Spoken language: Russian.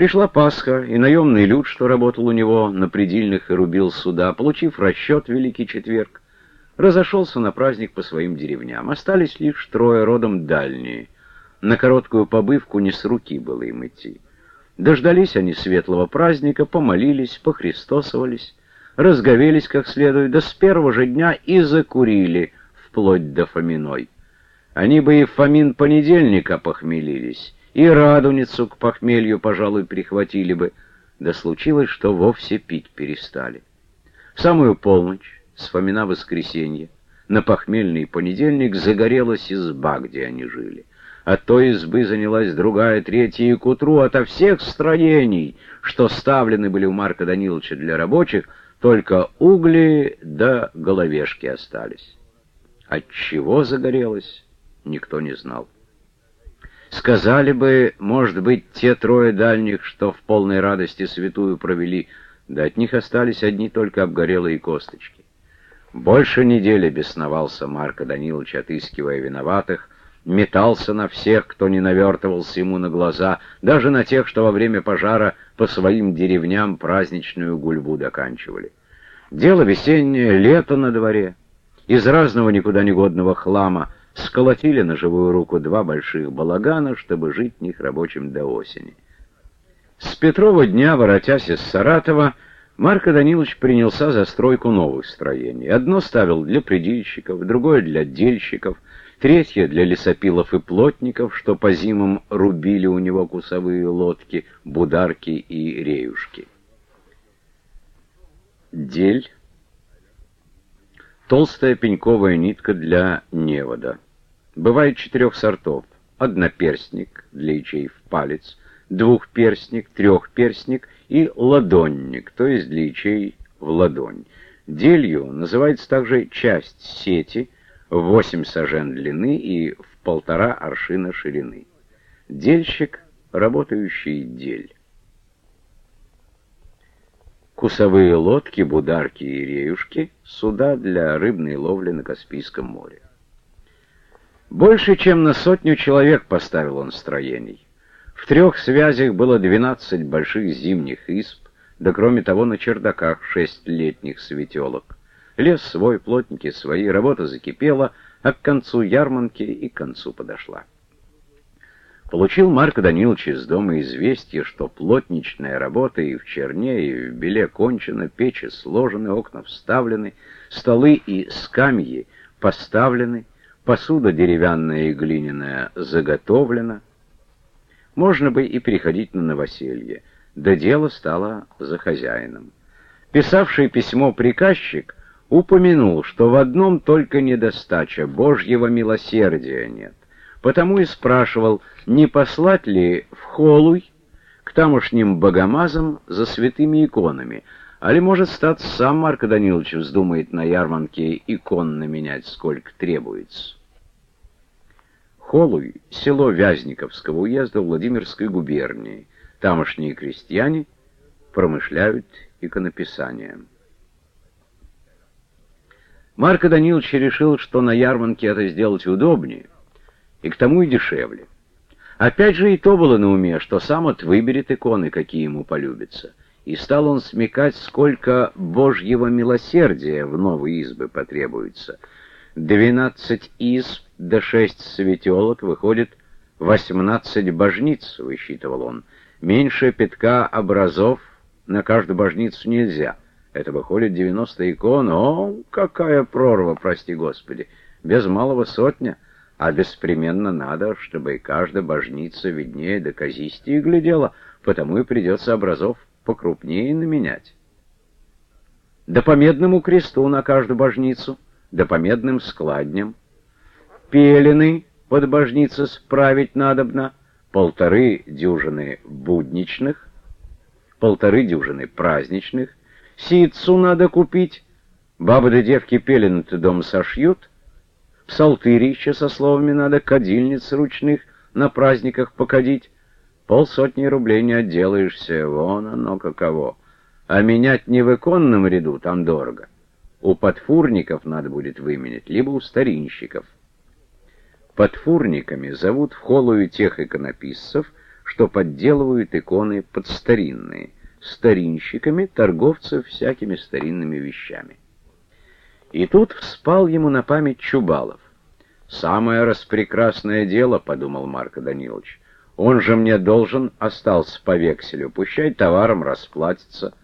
Пришла Пасха, и наемный люд, что работал у него на предельных и рубил суда, получив расчет Великий Четверг, разошелся на праздник по своим деревням. Остались лишь трое родом дальние. На короткую побывку не с руки было им идти. Дождались они светлого праздника, помолились, похристосовались, разговелись как следует, да с первого же дня и закурили, вплоть до Фоминой. Они бы и в Фомин понедельника похмелились, и радуницу к похмелью, пожалуй, прихватили бы, да случилось, что вовсе пить перестали. В самую полночь, с Фомина воскресенье, на похмельный понедельник загорелась изба, где они жили. От той избы занялась другая, третья, и к утру ото всех строений, что ставлены были у Марка Даниловича для рабочих, только угли да головешки остались. От чего загорелось, никто не знал. Сказали бы, может быть, те трое дальних, что в полной радости святую провели, да от них остались одни только обгорелые косточки. Больше недели бесновался Марко Данилович, отыскивая виноватых, метался на всех, кто не навертывался ему на глаза, даже на тех, что во время пожара по своим деревням праздничную гульбу доканчивали. Дело весеннее, лето на дворе. Из разного никуда негодного хлама сколотили на живую руку два больших балагана, чтобы жить в них рабочим до осени. С Петрова дня, воротясь из Саратова, Марко Данилович принялся за стройку новых строений. Одно ставил для предельщиков, другое для дельщиков — третья для лесопилов и плотников, что по зимам рубили у него кусовые лодки, бударки и реюшки. Дель. Толстая пеньковая нитка для невода. Бывает четырех сортов. Одноперстник для в палец, двухперстник, трехперстник и ладонник, то есть для ячей в ладонь. Делью называется также часть сети – в 8 сажен длины и в полтора аршина ширины. Дельщик, работающий дель. Кусовые лодки, бударки и реюшки — суда для рыбной ловли на Каспийском море. Больше, чем на сотню человек поставил он строений. В трех связях было 12 больших зимних исп, да кроме того на чердаках шесть летних светелок. Лес свой, плотники свои, работа закипела, а к концу ярманки и к концу подошла. Получил Марк Данилович из дома известие, что плотничная работа и в черне, и в беле кончена, печи сложены, окна вставлены, столы и скамьи поставлены, посуда деревянная и глиняная заготовлена. Можно бы и переходить на новоселье, да дело стало за хозяином. Писавший письмо приказчик упомянул, что в одном только недостача — Божьего милосердия нет. Потому и спрашивал, не послать ли в Холуй к тамошним богомазам за святыми иконами, а ли, может, стать сам Марко Данилович вздумает на ярмарке икон наменять, сколько требуется. Холуй — село Вязниковского уезда Владимирской губернии. Тамошние крестьяне промышляют иконописанием. Марко Данилович решил, что на ярмарке это сделать удобнее, и к тому и дешевле. Опять же и то было на уме, что сам от выберет иконы, какие ему полюбятся. И стал он смекать, сколько божьего милосердия в новые избы потребуется. Двенадцать изб до шесть светелок выходит восемнадцать божниц, высчитывал он. Меньше пятка образов на каждую божницу нельзя — это выходит 90 икон. О, какая прорва, прости господи! Без малого сотня, а беспременно надо, чтобы и каждая божница виднее до казистии глядела, потому и придется образов покрупнее наменять. Да по медному кресту на каждую божницу, да по медным складням. Пелены под божницы справить надобно, полторы дюжины будничных, полторы дюжины праздничных, Ситцу надо купить, бабы да девки пелены-то дома сошьют, псалтырища со словами надо, кадильниц ручных на праздниках покадить. Полсотни рублей не отделаешься, вон оно каково. А менять не в иконном ряду, там дорого. У подфурников надо будет выменять, либо у старинщиков. Подфурниками зовут в холую тех иконописцев, что подделывают иконы под старинные, старинщиками, торговцев всякими старинными вещами. И тут вспал ему на память Чубалов. «Самое распрекрасное дело», — подумал Марко Данилович. «Он же мне должен остался по векселю, пущай товаром расплатится,